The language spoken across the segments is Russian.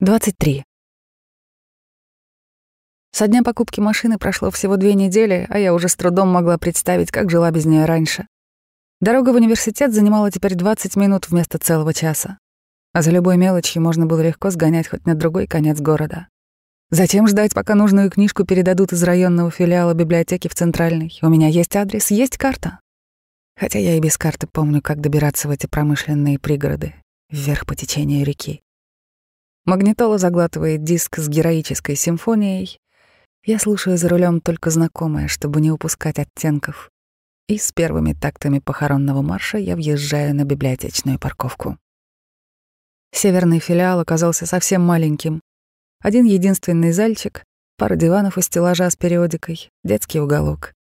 23. Со дня покупки машины прошло всего две недели, а я уже с трудом могла представить, как жила без нее раньше. Дорога в университет занимала теперь 20 минут вместо целого часа. А за любой мелочью можно было легко сгонять хоть на другой конец города. Затем ждать, пока нужную книжку передадут из районного филиала библиотеки в Центральный. У меня есть адрес, есть карта. Хотя я и без карты помню, как добираться в эти промышленные пригороды, вверх по течению реки. Магнитола заглатывает диск с героической симфонией. Я слушаю за рулем только знакомое, чтобы не упускать оттенков. И с первыми тактами похоронного марша я въезжаю на библиотечную парковку. Северный филиал оказался совсем маленьким. Один единственный зальчик, пара диванов и стеллажа с периодикой, детский уголок.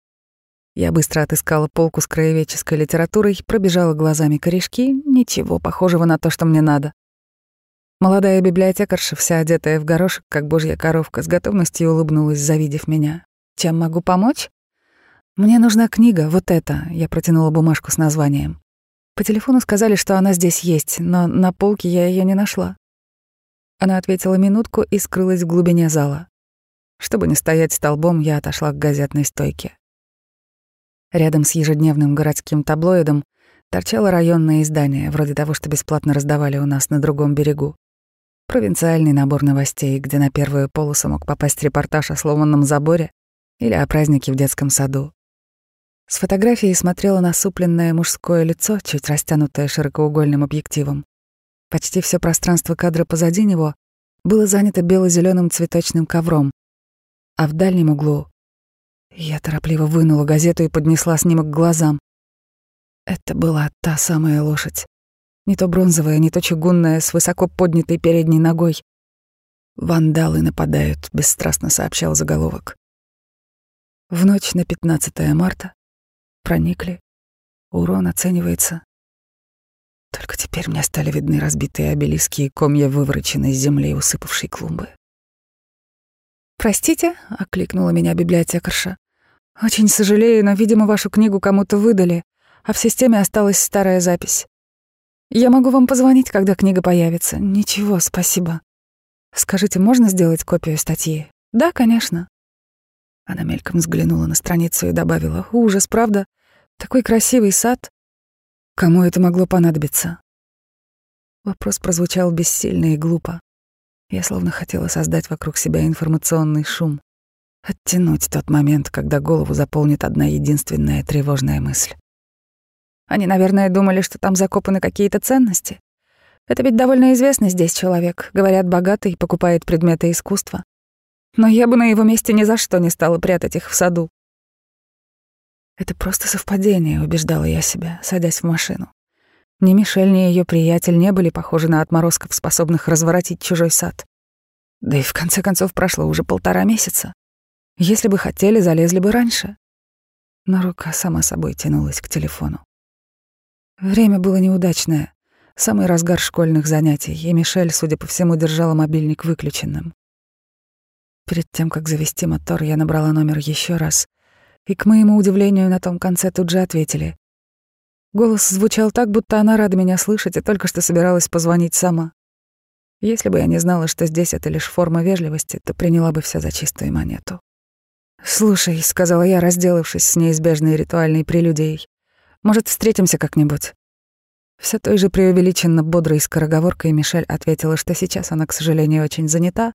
Я быстро отыскала полку с краеведческой литературой, пробежала глазами корешки, ничего похожего на то, что мне надо. Молодая библиотекарша, вся одетая в горошек, как божья коровка, с готовностью улыбнулась, завидев меня. «Чем могу помочь?» «Мне нужна книга, вот эта», — я протянула бумажку с названием. По телефону сказали, что она здесь есть, но на полке я ее не нашла. Она ответила минутку и скрылась в глубине зала. Чтобы не стоять столбом, я отошла к газетной стойке. Рядом с ежедневным городским таблоидом торчало районное издание, вроде того, что бесплатно раздавали у нас на другом берегу. Провинциальный набор новостей, где на первую полосу мог попасть репортаж о сломанном заборе или о празднике в детском саду. С фотографией смотрело насупленное мужское лицо, чуть растянутое широкоугольным объективом. Почти все пространство кадра позади него было занято бело зеленым цветочным ковром, а в дальнем углу я торопливо вынула газету и поднесла снимок к глазам. Это была та самая лошадь. Не то бронзовая, не то чугунная, с высоко поднятой передней ногой. «Вандалы нападают», — бесстрастно сообщал заголовок. В ночь на 15 марта проникли. Урон оценивается. Только теперь мне стали видны разбитые обелиски и комья вывороченной земли, усыпавшей клумбы. «Простите», — окликнула меня библиотекарша. «Очень сожалею, но, видимо, вашу книгу кому-то выдали, а в системе осталась старая запись. Я могу вам позвонить, когда книга появится. Ничего, спасибо. Скажите, можно сделать копию статьи? Да, конечно. Она мельком взглянула на страницу и добавила. Ужас, правда? Такой красивый сад. Кому это могло понадобиться? Вопрос прозвучал бессильно и глупо. Я словно хотела создать вокруг себя информационный шум. Оттянуть тот момент, когда голову заполнит одна единственная тревожная мысль. Они, наверное, думали, что там закопаны какие-то ценности. Это ведь довольно известный здесь человек. Говорят, богатый, покупает предметы искусства. Но я бы на его месте ни за что не стала прятать их в саду. Это просто совпадение, убеждала я себя, садясь в машину. Ни Мишель, ни ее приятель не были похожи на отморозков, способных разворотить чужой сад. Да и в конце концов прошло уже полтора месяца. Если бы хотели, залезли бы раньше. Но рука сама собой тянулась к телефону. Время было неудачное. Самый разгар школьных занятий, и Мишель, судя по всему, держала мобильник выключенным. Перед тем, как завести мотор, я набрала номер еще раз, и, к моему удивлению, на том конце тут же ответили. Голос звучал так, будто она рада меня слышать и только что собиралась позвонить сама. Если бы я не знала, что здесь это лишь форма вежливости, то приняла бы все за чистую монету. «Слушай», — сказала я, разделавшись с неизбежной ритуальной прелюдией, может, встретимся как-нибудь?» Все той же преувеличенно бодрой скороговоркой Мишель ответила, что сейчас она, к сожалению, очень занята.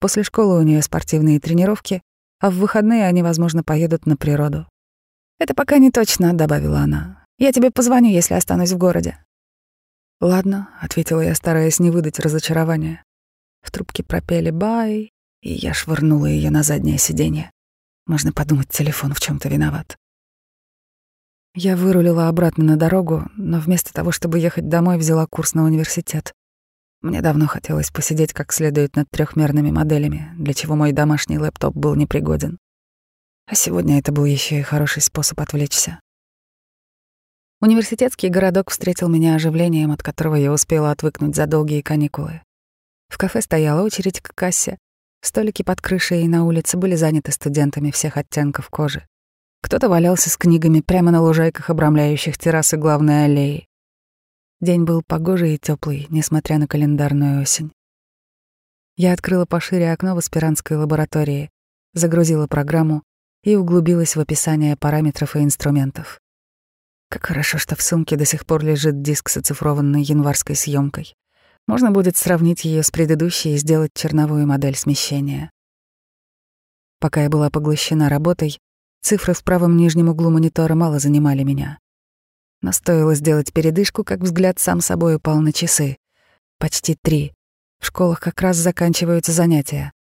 После школы у нее спортивные тренировки, а в выходные они, возможно, поедут на природу. «Это пока не точно», — добавила она. «Я тебе позвоню, если останусь в городе». «Ладно», — ответила я, стараясь не выдать разочарования. В трубке пропели «бай», и я швырнула ее на заднее сиденье. Можно подумать, телефон в чем то виноват. Я вырулила обратно на дорогу, но вместо того, чтобы ехать домой, взяла курс на университет. Мне давно хотелось посидеть как следует над трехмерными моделями, для чего мой домашний лэптоп был непригоден. А сегодня это был еще и хороший способ отвлечься. Университетский городок встретил меня оживлением, от которого я успела отвыкнуть за долгие каникулы. В кафе стояла очередь к кассе. Столики под крышей и на улице были заняты студентами всех оттенков кожи. Кто-то валялся с книгами прямо на лужайках, обрамляющих террасы главной аллеи. День был погожий и теплый, несмотря на календарную осень. Я открыла пошире окно в аспирантской лаборатории, загрузила программу и углубилась в описание параметров и инструментов. Как хорошо, что в сумке до сих пор лежит диск с оцифрованной январской съемкой. Можно будет сравнить ее с предыдущей и сделать черновую модель смещения. Пока я была поглощена работой, цифры в правом нижнем углу монитора мало занимали меня. Но стоило сделать передышку, как взгляд сам собой упал на часы. Почти три. В школах как раз заканчиваются занятия.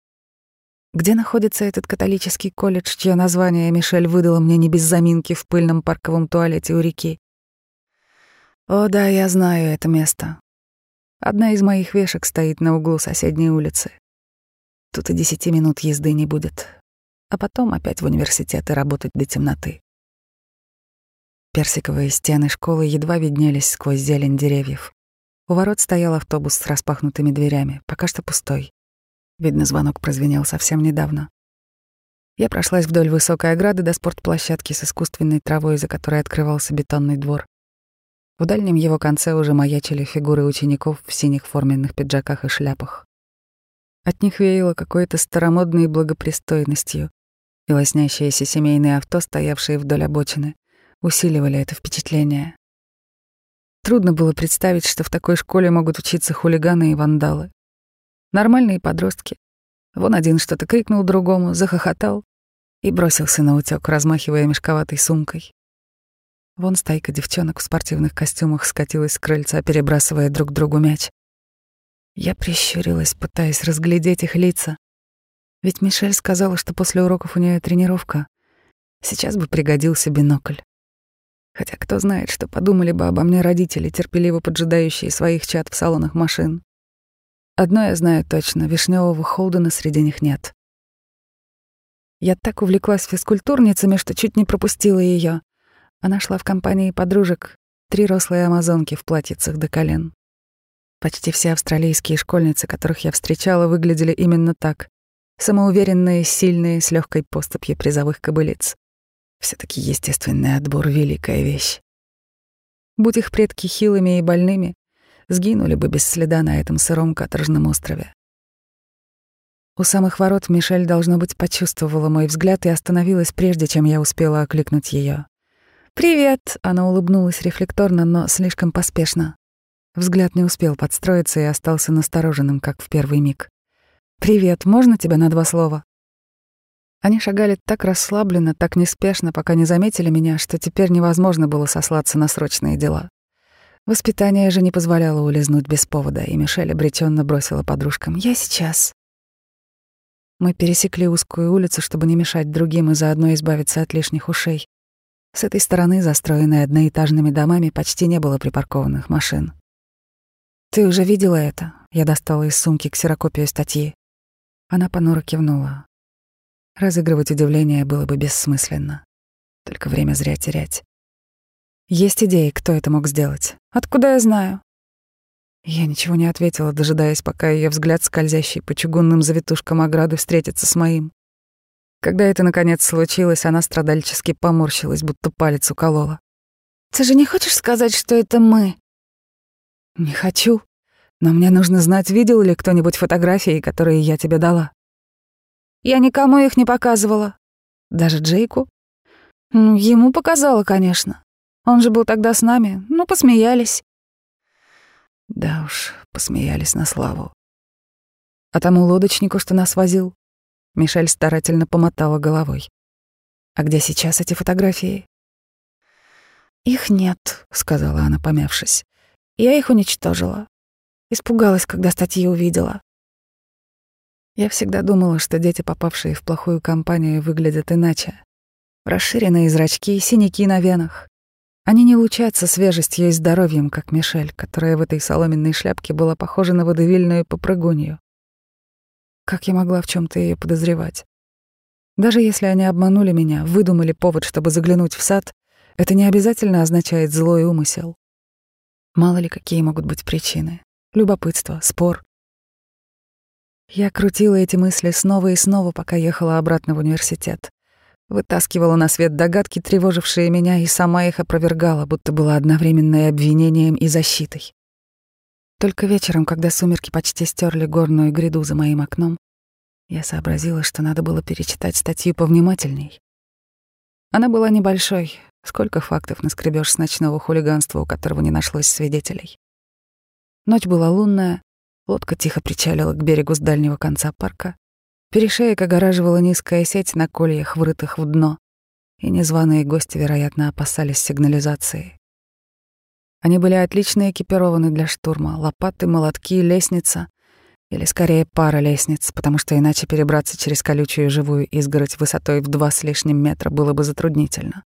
Где находится этот католический колледж, чье название Мишель выдала мне не без заминки в пыльном парковом туалете у реки? О, да, я знаю это место. Одна из моих вешек стоит на углу соседней улицы. Тут и десяти минут езды не будет. А потом опять в университет и работать до темноты. Персиковые стены школы едва виднелись сквозь зелень деревьев. У ворот стоял автобус с распахнутыми дверями, пока что пустой. Видно, звонок прозвенел совсем недавно. Я прошлась вдоль высокой ограды до спортплощадки с искусственной травой, за которой открывался бетонный двор. В дальнем его конце уже маячили фигуры учеников в синих форменных пиджаках и шляпах. От них веяло какой-то старомодной благопристойностью, лоснящиеся семейные авто, стоявшие вдоль обочины, усиливали это впечатление. Трудно было представить, что в такой школе могут учиться хулиганы и вандалы. Нормальные подростки. Вон один что-то крикнул другому, захохотал и бросился на утёк, размахивая мешковатой сумкой. Вон стайка девчонок в спортивных костюмах скатилась с крыльца, перебрасывая друг другу мяч. Я прищурилась, пытаясь разглядеть их лица. Ведь Мишель сказала, что после уроков у нее тренировка. Сейчас бы пригодился бинокль. Хотя кто знает, что подумали бы обо мне родители, терпеливо поджидающие своих чад в салонах машин. Одно я знаю точно — вишневого Холдена среди них нет. Я так увлеклась физкультурницами, что чуть не пропустила ее. Она шла в компании подружек, три рослые амазонки в платьицах до колен. Почти все австралийские школьницы, которых я встречала, выглядели именно так. Самоуверенные, сильные, с легкой поступью призовых кобылиц. все таки естественный отбор — великая вещь. Будь их предки хилыми и больными, сгинули бы без следа на этом сыром каторжном острове. У самых ворот Мишель, должно быть, почувствовала мой взгляд и остановилась, прежде чем я успела окликнуть ее. «Привет!» — она улыбнулась рефлекторно, но слишком поспешно. Взгляд не успел подстроиться и остался настороженным, как в первый миг. «Привет, можно тебя на два слова?» Они шагали так расслабленно, так неспешно, пока не заметили меня, что теперь невозможно было сослаться на срочные дела. Воспитание же не позволяло улизнуть без повода, и Мишель обреченно бросила подружкам «Я сейчас». Мы пересекли узкую улицу, чтобы не мешать другим и заодно избавиться от лишних ушей. С этой стороны, застроенной одноэтажными домами, почти не было припаркованных машин. «Ты уже видела это?» Я достала из сумки ксерокопию статьи. Она понуро кивнула. Разыгрывать удивление было бы бессмысленно. Только время зря терять. Есть идеи, кто это мог сделать? Откуда я знаю? Я ничего не ответила, дожидаясь, пока ее взгляд, скользящий по чугунным завитушкам ограды, встретится с моим. Когда это наконец случилось, она страдальчески поморщилась, будто палец уколола. «Ты же не хочешь сказать, что это мы?» «Не хочу. Но мне нужно знать, видел ли кто-нибудь фотографии, которые я тебе дала». «Я никому их не показывала». «Даже Джейку?» «Ну, ему показала, конечно. Он же был тогда с нами. Ну, посмеялись. Да уж, посмеялись на славу. А тому лодочнику, что нас возил, Мишель старательно помотала головой. А где сейчас эти фотографии? Их нет, сказала она, помявшись. Я их уничтожила. Испугалась, когда статьи увидела. Я всегда думала, что дети, попавшие в плохую компанию, выглядят иначе. Расширенные зрачки, синяки на венах, они не лучатся свежестью и здоровьем, как Мишель, которая в этой соломенной шляпке была похожа на водовильную попрыгунью. Как я могла в чем то ее подозревать? Даже если они обманули меня, выдумали повод, чтобы заглянуть в сад, это не обязательно означает злой умысел. Мало ли какие могут быть причины. Любопытство, спор. Я крутила эти мысли снова и снова, пока ехала обратно в университет. Вытаскивала на свет догадки, тревожившие меня, и сама их опровергала, будто была одновременно и обвинением, и защитой. Только вечером, когда сумерки почти стерли горную гряду за моим окном, я сообразила, что надо было перечитать статью повнимательней. Она была небольшой, сколько фактов наскребешь с ночного хулиганства, у которого не нашлось свидетелей. Ночь была лунная, лодка тихо причалила к берегу с дальнего конца парка, перешеек огораживала низкая сеть на кольях, врытых в дно, и незваные гости, вероятно, опасались сигнализации. Они были отлично экипированы для штурма. Лопаты, молотки, лестница. Или скорее пара лестниц, потому что иначе перебраться через колючую живую изгородь высотой в два с лишним метра было бы затруднительно.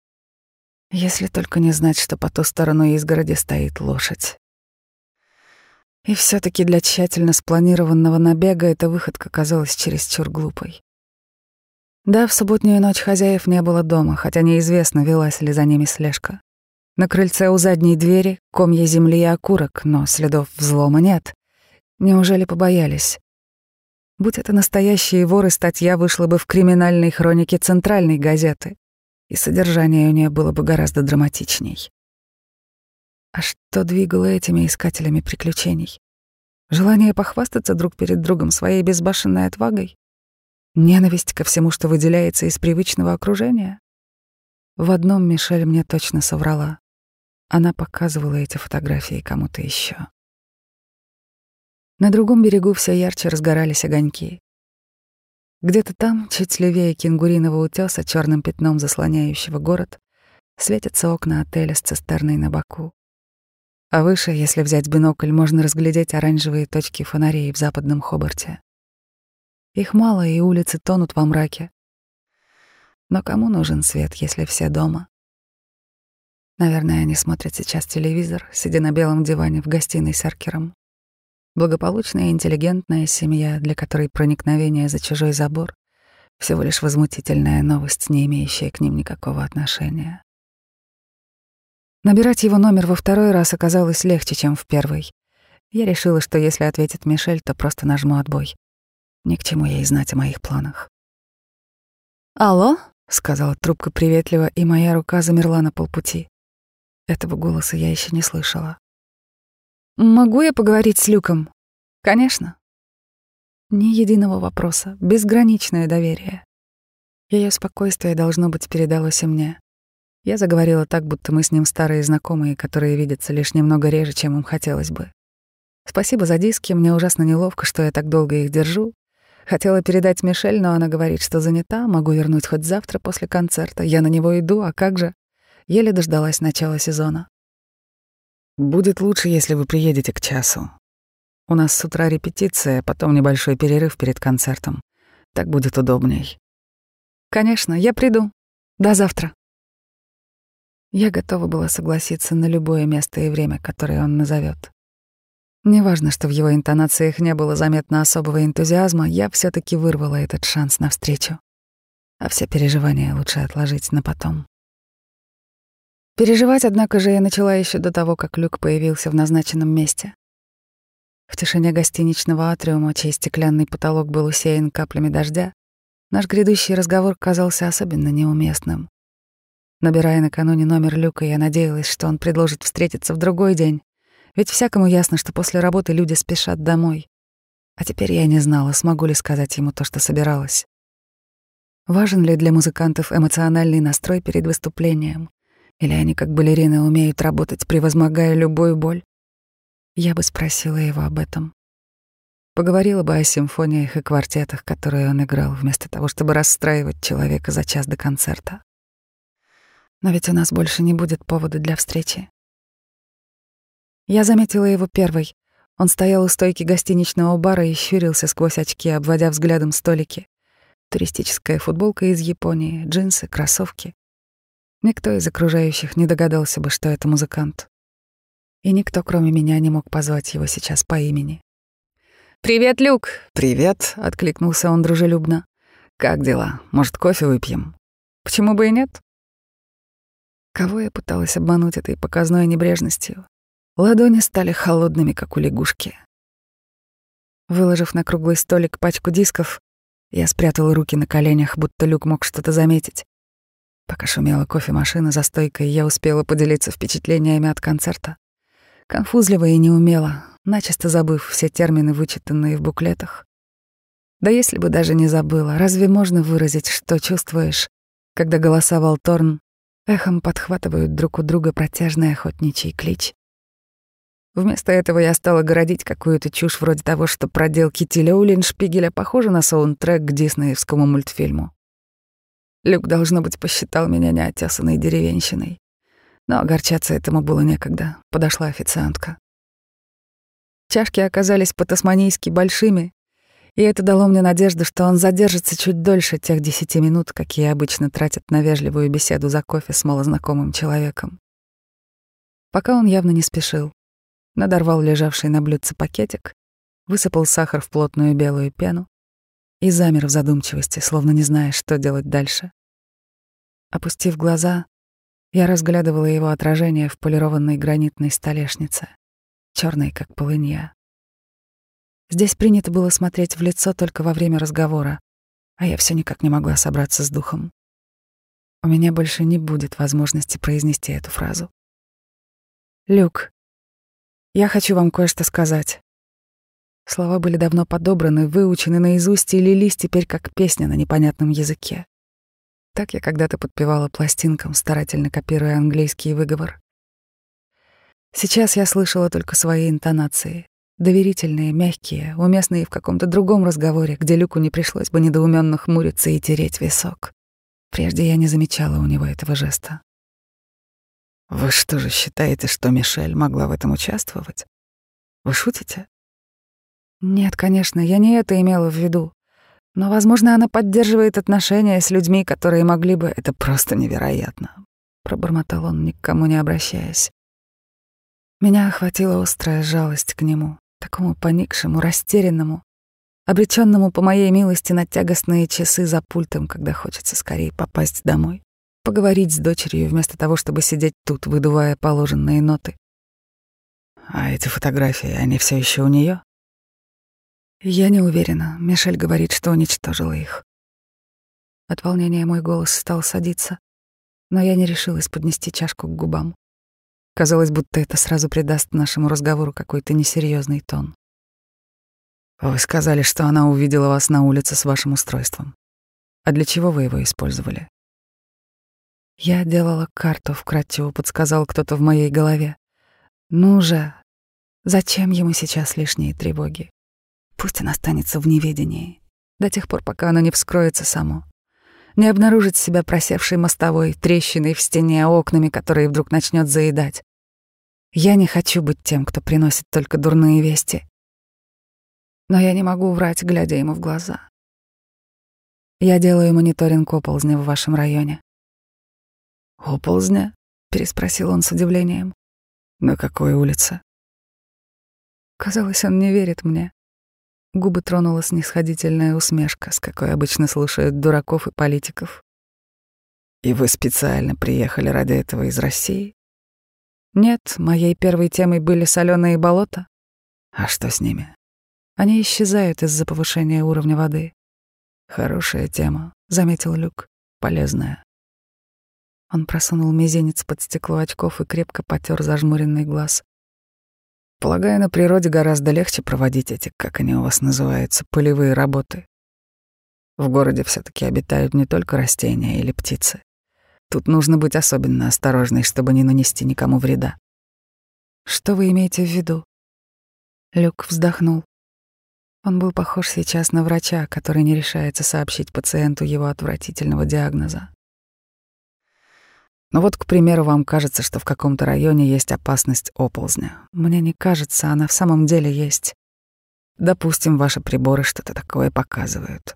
Если только не знать, что по ту сторону изгороди стоит лошадь. И все таки для тщательно спланированного набега эта выходка казалась чересчур глупой. Да, в субботнюю ночь хозяев не было дома, хотя неизвестно, велась ли за ними слежка. На крыльце у задней двери комья земли и окурок, но следов взлома нет. Неужели побоялись? Будь это настоящие воры, статья вышла бы в криминальной хронике центральной газеты, и содержание у нее было бы гораздо драматичней. А что двигало этими искателями приключений? Желание похвастаться друг перед другом своей безбашенной отвагой? Ненависть ко всему, что выделяется из привычного окружения? В одном Мишель мне точно соврала. Она показывала эти фотографии кому-то еще. На другом берегу все ярче разгорались огоньки. Где-то там, чуть левее кенгуриного утеса, черным пятном заслоняющего город, светятся окна отеля с цистерной на боку. А выше, если взять бинокль, можно разглядеть оранжевые точки фонарей в западном Хобарте. Их мало, и улицы тонут во мраке. Но кому нужен свет, если все дома? Наверное, они смотрят сейчас телевизор, сидя на белом диване в гостиной с Аркером. Благополучная и интеллигентная семья, для которой проникновение за чужой забор — всего лишь возмутительная новость, не имеющая к ним никакого отношения. Набирать его номер во второй раз оказалось легче, чем в первый. Я решила, что если ответит Мишель, то просто нажму отбой. Ни к чему ей знать о моих планах. «Алло?» — сказала трубка приветливо, и моя рука замерла на полпути. Этого голоса я еще не слышала. «Могу я поговорить с Люком?» «Конечно». Ни единого вопроса, безграничное доверие. Ее спокойствие, должно быть, передалось и мне. Я заговорила так, будто мы с ним старые знакомые, которые видятся лишь немного реже, чем им хотелось бы. Спасибо за диски, мне ужасно неловко, что я так долго их держу. Хотела передать Мишель, но она говорит, что занята, могу вернуть хоть завтра после концерта. Я на него иду, а как же? Еле дождалась начала сезона. «Будет лучше, если вы приедете к часу. У нас с утра репетиция, потом небольшой перерыв перед концертом. Так будет удобней». «Конечно, я приду. До завтра». Я готова была согласиться на любое место и время, которое он назовет. Неважно, что в его интонациях не было заметно особого энтузиазма, я все таки вырвала этот шанс навстречу. А все переживания лучше отложить на потом. Переживать, однако же, я начала еще до того, как Люк появился в назначенном месте. В тишине гостиничного атриума, чей стеклянный потолок был усеян каплями дождя, наш грядущий разговор казался особенно неуместным. Набирая накануне номер Люка, я надеялась, что он предложит встретиться в другой день, ведь всякому ясно, что после работы люди спешат домой. А теперь я не знала, смогу ли сказать ему то, что собиралась. Важен ли для музыкантов эмоциональный настрой перед выступлением? Или они, как балерины, умеют работать, превозмогая любую боль? Я бы спросила его об этом. Поговорила бы о симфониях и квартетах, которые он играл, вместо того, чтобы расстраивать человека за час до концерта. Но ведь у нас больше не будет повода для встречи. Я заметила его первой. Он стоял у стойки гостиничного бара и щурился сквозь очки, обводя взглядом столики. Туристическая футболка из Японии, джинсы, кроссовки. Никто из окружающих не догадался бы, что это музыкант. И никто, кроме меня, не мог позвать его сейчас по имени. «Привет, Люк!» «Привет!» — откликнулся он дружелюбно. «Как дела? Может, кофе выпьем?» «Почему бы и нет?» Кого я пыталась обмануть этой показной небрежностью? Ладони стали холодными, как у лягушки. Выложив на круглый столик пачку дисков, я спрятала руки на коленях, будто Люк мог что-то заметить. Пока шумела кофемашина за стойкой, я успела поделиться впечатлениями от концерта. Конфузливо и неумело, начисто забыв все термины, вычитанные в буклетах. Да если бы даже не забыла, разве можно выразить, что чувствуешь, когда голоса Волторн эхом подхватывают друг у друга протяжный охотничий клич? Вместо этого я стала городить какую-то чушь вроде того, что проделки Тиля Улиншпигеля похожи на саундтрек к диснеевскому мультфильму. Люк, должно быть, посчитал меня неотесанной деревенщиной. Но огорчаться этому было некогда. Подошла официантка. Чашки оказались по-тасманийски большими, и это дало мне надежду, что он задержится чуть дольше тех десяти минут, какие обычно тратят на вежливую беседу за кофе с малознакомым человеком. Пока он явно не спешил. Надорвал лежавший на блюдце пакетик, высыпал сахар в плотную белую пену и замер в задумчивости, словно не зная, что делать дальше. Опустив глаза, я разглядывала его отражение в полированной гранитной столешнице, черной как полынья. Здесь принято было смотреть в лицо только во время разговора, а я все никак не могла собраться с духом. У меня больше не будет возможности произнести эту фразу. «Люк, я хочу вам кое-что сказать». Слова были давно подобраны, выучены наизусть и лились теперь как песня на непонятном языке. Так я когда-то подпевала пластинкам, старательно копируя английский выговор. Сейчас я слышала только свои интонации, доверительные, мягкие, уместные в каком-то другом разговоре, где Люку не пришлось бы недоуменно хмуриться и тереть висок. Прежде я не замечала у него этого жеста. «Вы что же считаете, что Мишель могла в этом участвовать? Вы шутите?» «Нет, конечно, я не это имела в виду. Но, возможно, она поддерживает отношения с людьми, которые могли бы... Это просто невероятно», — пробормотал он, никому не обращаясь. Меня охватила острая жалость к нему, такому поникшему, растерянному, обреченному по моей милости на тягостные часы за пультом, когда хочется скорее попасть домой, поговорить с дочерью вместо того, чтобы сидеть тут, выдувая положенные ноты. А эти фотографии, они все еще у нее? Я не уверена. Мишель говорит, что уничтожила их. От волнения мой голос стал садиться, но я не решилась поднести чашку к губам. Казалось, будто это сразу придаст нашему разговору какой-то несерьезный тон. Вы сказали, что она увидела вас на улице с вашим устройством. А для чего вы его использовали? Я делала карту, вкратчиво подсказал кто-то в моей голове. Ну же, зачем ему сейчас лишние тревоги? Пусть он останется в неведении до тех пор, пока оно не вскроется само не обнаружит себя просевшей мостовой, трещиной в стене, окнами, которые вдруг начнет заедать. Я не хочу быть тем, кто приносит только дурные вести. Но я не могу врать, глядя ему в глаза. Я делаю мониторинг оползня в вашем районе. «Оползня?» — переспросил он с удивлением. «На какой улице?» Казалось, он не верит мне. Губы тронула снисходительная усмешка, с какой обычно слушают дураков и политиков. «И вы специально приехали ради этого из России?» Нет, моей первой темой были соленые болота. А что с ними? Они исчезают из-за повышения уровня воды. Хорошая тема, заметил Люк. Полезная. Он просунул мизинец под стекло очков и крепко потер зажмуренный глаз. Полагаю, на природе гораздо легче проводить эти, как они у вас называются, полевые работы. В городе все таки обитают не только растения или птицы. Тут нужно быть особенно осторожной, чтобы не нанести никому вреда. Что вы имеете в виду? Люк вздохнул. Он был похож сейчас на врача, который не решается сообщить пациенту его отвратительного диагноза. Ну вот, к примеру, вам кажется, что в каком-то районе есть опасность оползня. Мне не кажется, она в самом деле есть. Допустим, ваши приборы что-то такое показывают.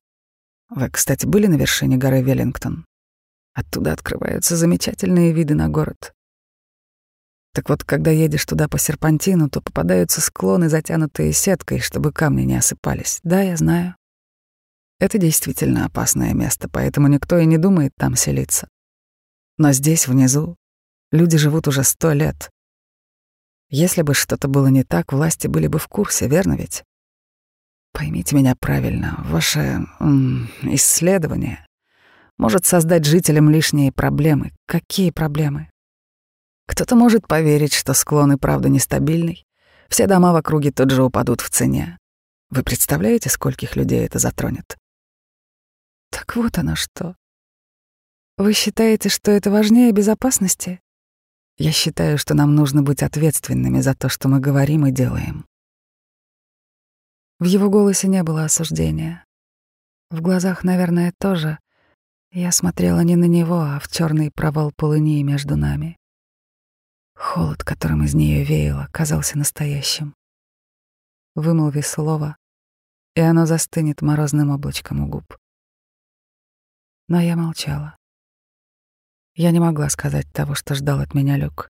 Вы, кстати, были на вершине горы Веллингтон? Оттуда открываются замечательные виды на город. Так вот, когда едешь туда по серпантину, то попадаются склоны, затянутые сеткой, чтобы камни не осыпались. Да, я знаю. Это действительно опасное место, поэтому никто и не думает там селиться. Но здесь, внизу, люди живут уже сто лет. Если бы что-то было не так, власти были бы в курсе, верно ведь? Поймите меня правильно, ваше м, исследование может создать жителям лишние проблемы. Какие проблемы? Кто-то может поверить, что склон и правда нестабильный, Все дома в округе тут же упадут в цене. Вы представляете, скольких людей это затронет? Так вот оно что. Вы считаете, что это важнее безопасности? Я считаю, что нам нужно быть ответственными за то, что мы говорим и делаем. В его голосе не было осуждения. В глазах, наверное, тоже. Я смотрела не на него, а в черный провал полыни между нами. Холод, которым из нее веяло, казался настоящим. Вымолви слово, и оно застынет морозным облачком у губ. Но я молчала. Я не могла сказать того, что ждал от меня Люк.